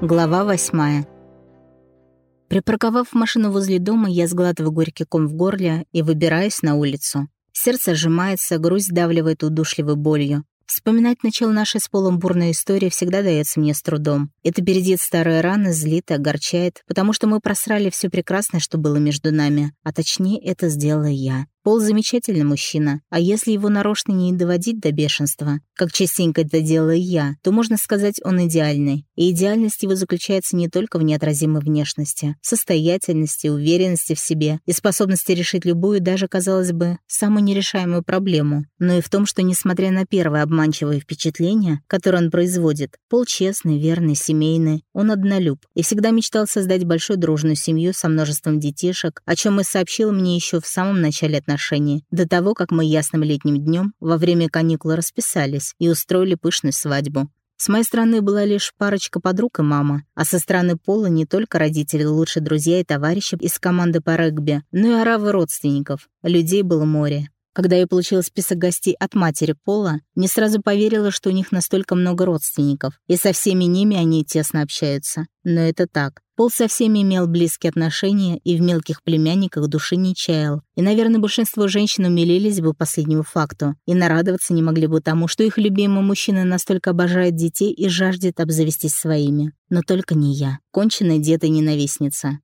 Глава восьмая. Припарковав машину возле дома, я сглатываю горький ком в горле и выбираюсь на улицу. Сердце сжимается, грусть давливает удушливой болью. Вспоминать начало нашей с Полом бурной истории всегда дается мне с трудом. Это бередит старые раны, злит и огорчает, потому что мы просрали все прекрасное, что было между нами. А точнее, это сделала я. Пол замечательный мужчина, а если его нарочно не доводить до бешенства, как частенько это делаю я, то можно сказать, он идеальный. И идеальность его заключается не только в неотразимой внешности, состоятельности, уверенности в себе и способности решить любую, даже, казалось бы, самую нерешаемую проблему, но и в том, что, несмотря на первое обманчивое впечатление, которое он производит, Пол честный, верный, семейный, он однолюб и всегда мечтал создать большую дружную семью со множеством детишек, о чем и сообщил мне еще в самом начале отношений отношений, до того, как мы ясным летним днем во время каникул расписались и устроили пышную свадьбу. С моей стороны была лишь парочка подруг и мама, а со стороны Пола не только родители, лучшие друзья и товарищи из команды по регби, но и оравы родственников. Людей было море. Когда я получила список гостей от матери Пола, не сразу поверила, что у них настолько много родственников, и со всеми ними они тесно общаются. Но это так. Пол со всеми имел близкие отношения и в мелких племянниках души не чаял. И, наверное, большинство женщин умилились бы последнему факту и нарадоваться не могли бы тому, что их любимый мужчина настолько обожает детей и жаждет обзавестись своими. Но только не я, конченая дед и ненавистница.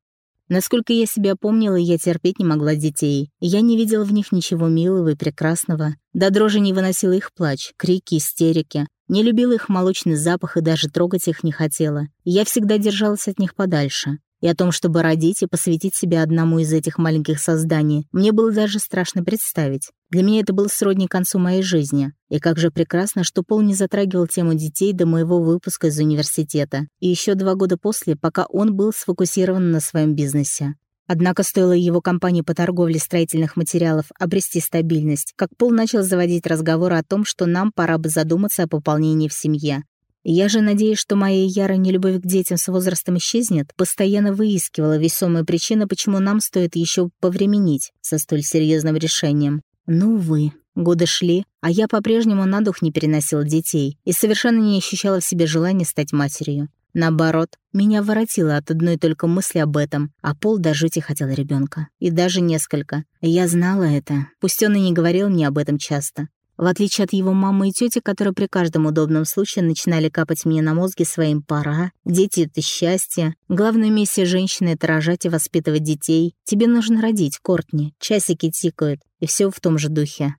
Насколько я себя помнила, я терпеть не могла детей. Я не видела в них ничего милого и прекрасного. До дрожи не выносила их плач, крики, истерики. Не любила их молочный запах и даже трогать их не хотела. Я всегда держалась от них подальше и о том, чтобы родить и посвятить себя одному из этих маленьких созданий, мне было даже страшно представить. Для меня это было сродни концу моей жизни. И как же прекрасно, что Пол не затрагивал тему детей до моего выпуска из университета. И еще два года после, пока он был сфокусирован на своем бизнесе. Однако стоило его компании по торговле строительных материалов обрести стабильность, как Пол начал заводить разговоры о том, что нам пора бы задуматься о пополнении в семье. Я же надеюсь, что моя ярая нелюбовь к детям с возрастом исчезнет, постоянно выискивала весомые причины, почему нам стоит еще повременить со столь серьезным решением. Ну, увы, годы шли, а я по-прежнему на дух не переносила детей и совершенно не ощущала в себе желания стать матерью. Наоборот, меня воротило от одной только мысли об этом, а Пол до жути хотел ребенка. И даже несколько. Я знала это, пусть он и не говорил мне об этом часто. В отличие от его мамы и тети, которые при каждом удобном случае начинали капать мне на мозги своим «пора», «дети — это счастье», «главная миссия женщины — это рожать и воспитывать детей», «тебе нужно родить, Кортни», «часики тикают» и все в том же духе.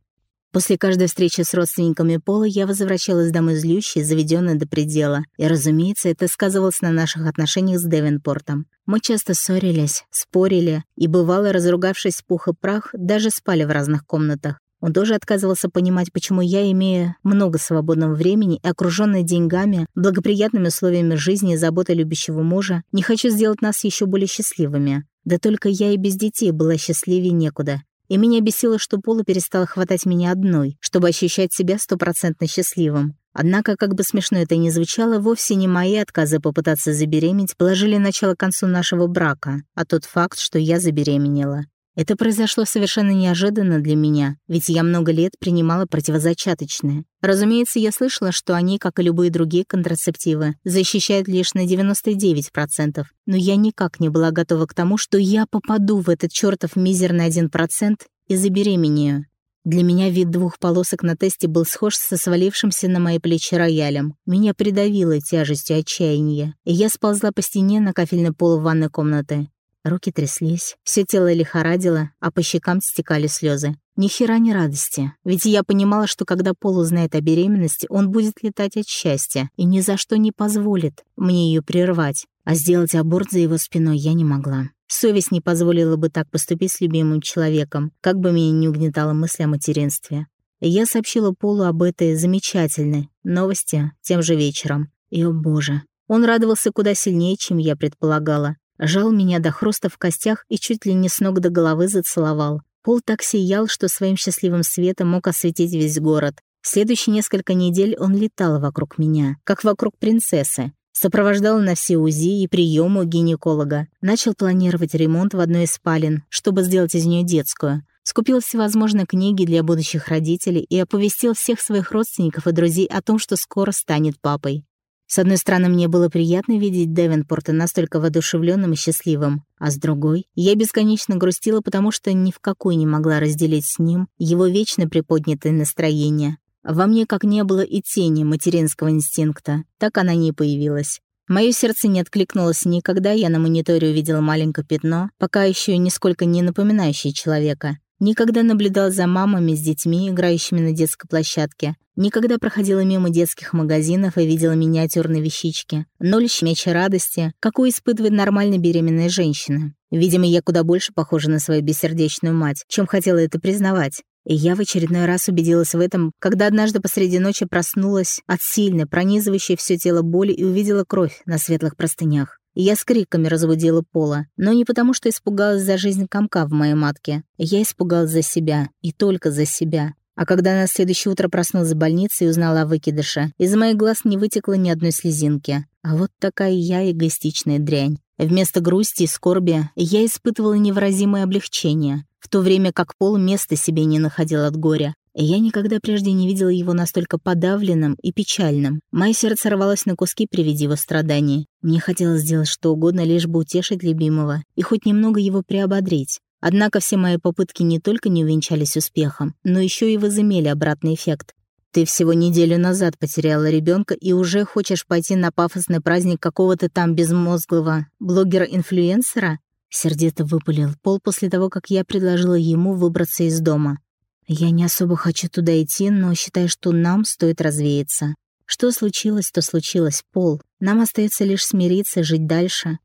После каждой встречи с родственниками Пола я возвращалась домой злющей, заведенной до предела. И, разумеется, это сказывалось на наших отношениях с Девенпортом. Мы часто ссорились, спорили, и, бывало, разругавшись пух и прах, даже спали в разных комнатах. Он тоже отказывался понимать, почему я, имея много свободного времени и окружённая деньгами, благоприятными условиями жизни и заботой любящего мужа, не хочу сделать нас еще более счастливыми. Да только я и без детей была счастливее некуда. И меня бесило, что Пола перестала хватать меня одной, чтобы ощущать себя стопроцентно счастливым. Однако, как бы смешно это ни звучало, вовсе не мои отказы попытаться забеременеть положили начало концу нашего брака, а тот факт, что я забеременела. Это произошло совершенно неожиданно для меня, ведь я много лет принимала противозачаточные. Разумеется, я слышала, что они, как и любые другие контрацептивы, защищают лишь на 99%, но я никак не была готова к тому, что я попаду в этот чертов мизерный 1% и забеременею. Для меня вид двух полосок на тесте был схож со свалившимся на мои плечи роялем. Меня придавило тяжестью отчаяния, и я сползла по стене на кафельный пол ванной комнаты. Руки тряслись, все тело лихорадило, а по щекам стекали слезы. Ни хера ни радости, ведь я понимала, что когда Пол узнает о беременности, он будет летать от счастья и ни за что не позволит мне ее прервать. А сделать аборт за его спиной я не могла. Совесть не позволила бы так поступить с любимым человеком, как бы меня не угнетала мысль о материнстве. я сообщила Полу об этой замечательной новости тем же вечером. И, о боже, он радовался куда сильнее, чем я предполагала. Жал меня до хруста в костях и чуть ли не с ног до головы зацеловал. Пол так сиял, что своим счастливым светом мог осветить весь город. В следующие несколько недель он летал вокруг меня, как вокруг принцессы. Сопровождал на все УЗИ и приемы гинеколога. Начал планировать ремонт в одной из спален, чтобы сделать из нее детскую. Скупил всевозможные книги для будущих родителей и оповестил всех своих родственников и друзей о том, что скоро станет папой. С одной стороны, мне было приятно видеть Девенпорта настолько воодушевленным и счастливым, а с другой, я бесконечно грустила, потому что ни в какой не могла разделить с ним его вечно приподнятое настроение. Во мне как не было и тени материнского инстинкта, так она не появилась. Мое сердце не откликнулось никогда я на мониторе увидела маленькое пятно, пока еще нисколько не напоминающее человека. Никогда наблюдал за мамами с детьми, играющими на детской площадке. Никогда проходила мимо детских магазинов и видела миниатюрные вещички. Ноль щемячей радости, какую испытывает нормально беременная женщина. Видимо, я куда больше похожа на свою бессердечную мать, чем хотела это признавать. И я в очередной раз убедилась в этом, когда однажды посреди ночи проснулась от сильной, пронизывающей все тело боли и увидела кровь на светлых простынях. Я с криками разбудила Пола, но не потому, что испугалась за жизнь комка в моей матке. Я испугалась за себя, и только за себя. А когда на следующее утро проснулась в больнице и узнала о выкидыше, из моих глаз не вытекло ни одной слезинки. А вот такая я эгоистичная дрянь. Вместо грусти и скорби я испытывала невыразимое облегчение, в то время как Пол места себе не находил от горя. Я никогда прежде не видела его настолько подавленным и печальным. Мое сердце рвалось на куски при виде его страданий. Мне хотелось сделать что угодно, лишь бы утешить любимого и хоть немного его приободрить. Однако все мои попытки не только не увенчались успехом, но еще и возымели обратный эффект. Ты всего неделю назад потеряла ребенка и уже хочешь пойти на пафосный праздник какого-то там безмозглого блогера-инфлюенсера? Сердито выпалил Пол после того, как я предложила ему выбраться из дома. Я не особо хочу туда идти, но считаю, что нам стоит развеяться. Что случилось, то случилось, Пол. Нам остается лишь смириться, жить дальше.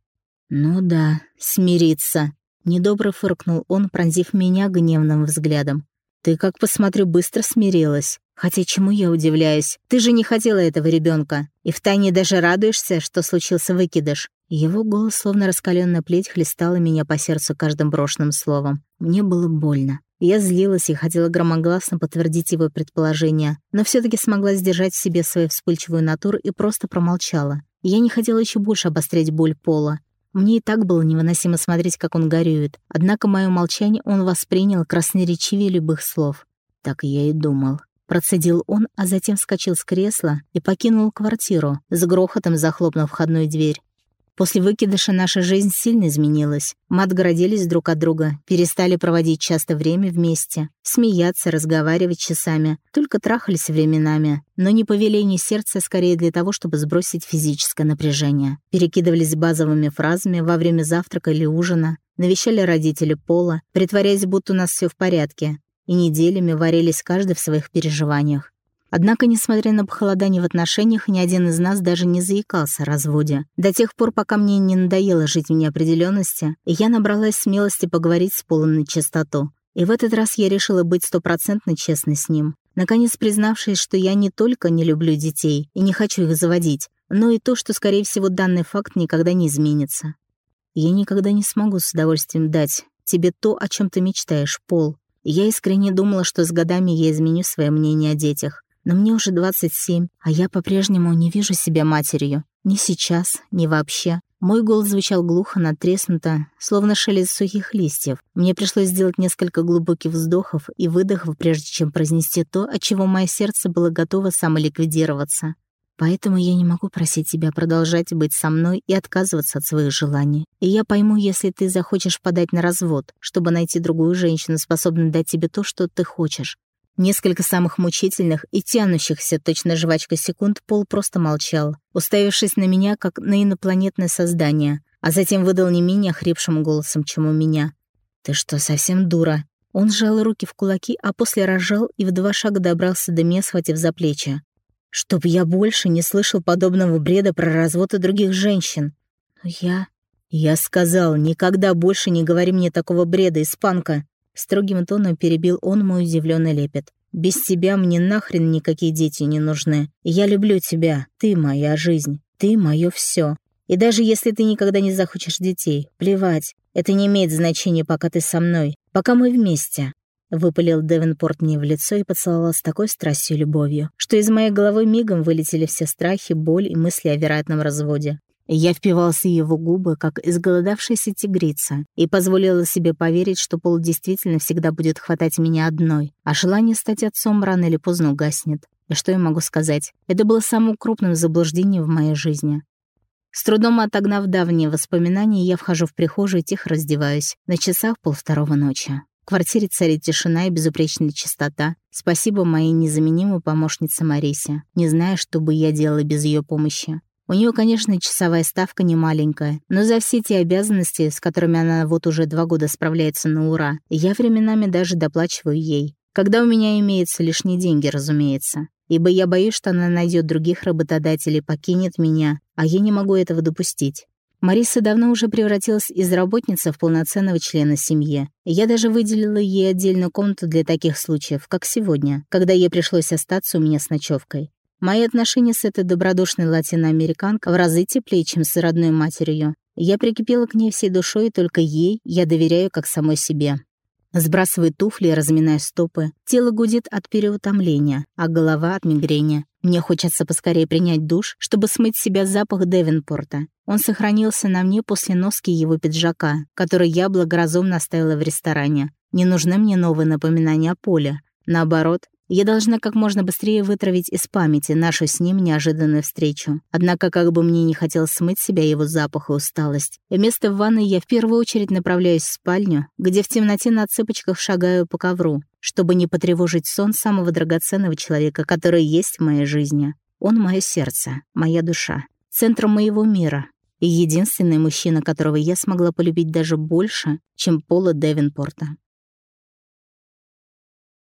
Ну да, смириться. Недобро фыркнул он, пронзив меня гневным взглядом. Ты, как посмотрю, быстро смирилась. Хотя чему я удивляюсь? Ты же не хотела этого ребенка, И втайне даже радуешься, что случился выкидыш. Его голос, словно раскаленная плеть, хлестала меня по сердцу каждым брошенным словом. Мне было больно. Я злилась и хотела громогласно подтвердить его предположение, но все таки смогла сдержать в себе свою вспыльчивую натуру и просто промолчала. Я не хотела еще больше обострять боль Пола. Мне и так было невыносимо смотреть, как он горюет, однако мое молчание он воспринял красноречивее любых слов. Так я и думал. Процедил он, а затем вскочил с кресла и покинул квартиру, с грохотом захлопнув входную дверь. После выкидыша наша жизнь сильно изменилась. Мы отгородились друг от друга, перестали проводить часто время вместе, смеяться, разговаривать часами, только трахались временами, но не по велению сердца, а скорее для того, чтобы сбросить физическое напряжение. Перекидывались базовыми фразами во время завтрака или ужина, навещали родители Пола, притворяясь, будто у нас все в порядке, и неделями варились каждый в своих переживаниях. Однако, несмотря на похолодание в отношениях, ни один из нас даже не заикался о разводе. До тех пор, пока мне не надоело жить в неопределенности, я набралась смелости поговорить с Полом на чистоту. И в этот раз я решила быть стопроцентно честной с ним. Наконец признавшись, что я не только не люблю детей и не хочу их заводить, но и то, что, скорее всего, данный факт никогда не изменится. Я никогда не смогу с удовольствием дать тебе то, о чем ты мечтаешь, Пол. Я искренне думала, что с годами я изменю свое мнение о детях. Но мне уже 27, а я по-прежнему не вижу себя матерью. Ни сейчас, ни вообще. Мой голос звучал глухо, натреснуто, словно шелест сухих листьев. Мне пришлось сделать несколько глубоких вздохов и выдохов, прежде чем произнести то, от чего мое сердце было готово самоликвидироваться. Поэтому я не могу просить тебя продолжать быть со мной и отказываться от своих желаний. И я пойму, если ты захочешь подать на развод, чтобы найти другую женщину, способную дать тебе то, что ты хочешь. Несколько самых мучительных и тянущихся точно жвачка секунд Пол просто молчал, уставившись на меня, как на инопланетное создание, а затем выдал не менее хрипшим голосом, чем у меня. «Ты что, совсем дура?» Он сжал руки в кулаки, а после разжал и в два шага добрался до меня, схватив за плечи. «Чтоб я больше не слышал подобного бреда про развод и других женщин». «Я...» «Я сказал, никогда больше не говори мне такого бреда, испанка!» Строгим тоном перебил он мой удивленный лепет. «Без тебя мне нахрен никакие дети не нужны. Я люблю тебя. Ты моя жизнь. Ты мое все. И даже если ты никогда не захочешь детей, плевать. Это не имеет значения, пока ты со мной. Пока мы вместе». Выпалил Девенпорт мне в лицо и поцеловал с такой страстью и любовью, что из моей головы мигом вылетели все страхи, боль и мысли о вероятном разводе. Я впивался его губы, как изголодавшаяся тигрица, и позволила себе поверить, что Пол действительно всегда будет хватать меня одной, а желание стать отцом рано или поздно угаснет. И что я могу сказать? Это было самым крупным заблуждением в моей жизни. С трудом отогнав давние воспоминания, я вхожу в прихожую и тихо раздеваюсь. На часах полвторого ночи. В квартире царит тишина и безупречная чистота. Спасибо моей незаменимой помощнице Марисе. Не знаю, что бы я делала без ее помощи. У нее, конечно, часовая ставка не маленькая, но за все те обязанности, с которыми она вот уже два года справляется на ура, я временами даже доплачиваю ей. Когда у меня имеются лишние деньги, разумеется. Ибо я боюсь, что она найдет других работодателей, покинет меня, а я не могу этого допустить. Мариса давно уже превратилась из работницы в полноценного члена семьи. Я даже выделила ей отдельную комнату для таких случаев, как сегодня, когда ей пришлось остаться у меня с ночевкой. Мои отношения с этой добродушной латиноамериканкой в разы теплее, чем с родной матерью. Я прикипела к ней всей душой, и только ей я доверяю как самой себе. Сбрасываю туфли, разминая стопы. Тело гудит от переутомления, а голова от мигрени. Мне хочется поскорее принять душ, чтобы смыть с себя запах Девенпорта. Он сохранился на мне после носки его пиджака, который я благоразумно оставила в ресторане. Не нужны мне новые напоминания о поле. Наоборот, я должна как можно быстрее вытравить из памяти нашу с ним неожиданную встречу. Однако, как бы мне не хотелось смыть себя его запах и усталость, вместо ванны я в первую очередь направляюсь в спальню, где в темноте на цыпочках шагаю по ковру, чтобы не потревожить сон самого драгоценного человека, который есть в моей жизни. Он — мое сердце, моя душа, центр моего мира и единственный мужчина, которого я смогла полюбить даже больше, чем Пола Девинпорта.